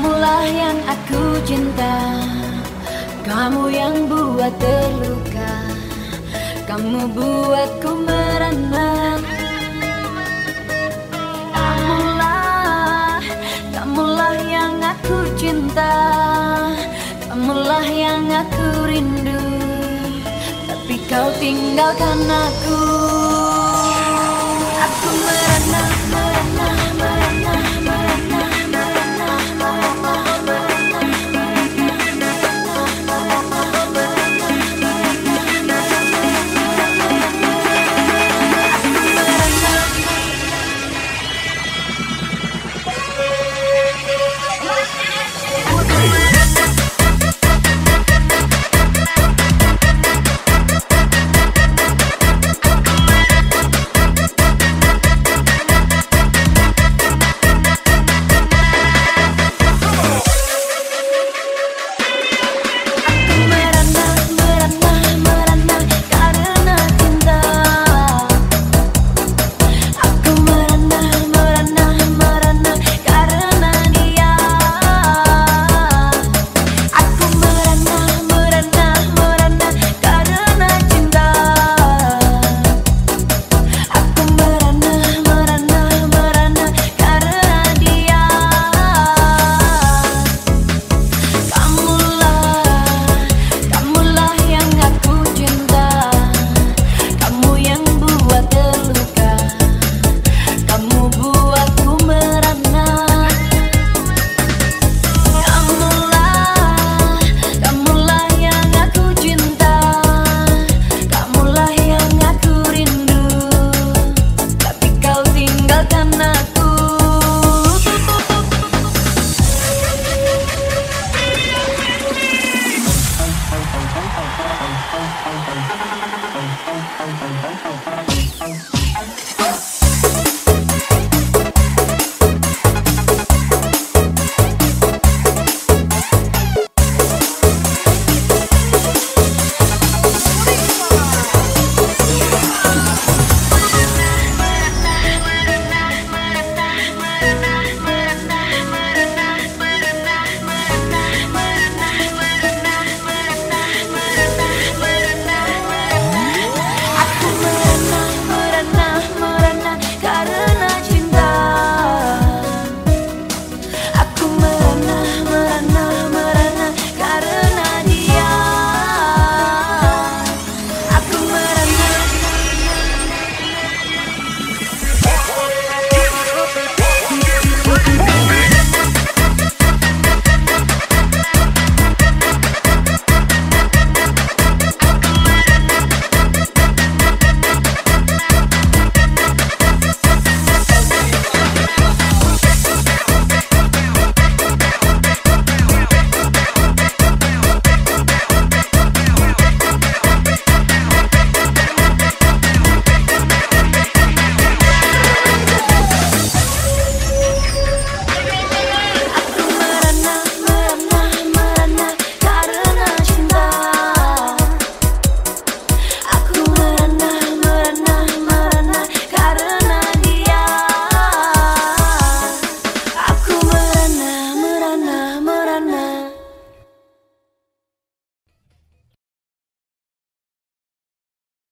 Kamulah yang aku cinta. Kamu yang buat terluka. Kamu buatku merana. Kamulah Kamulah yang aku cinta. Kamulah yang aku rindu. Tapi kau tinggalkan aku. Aku merana.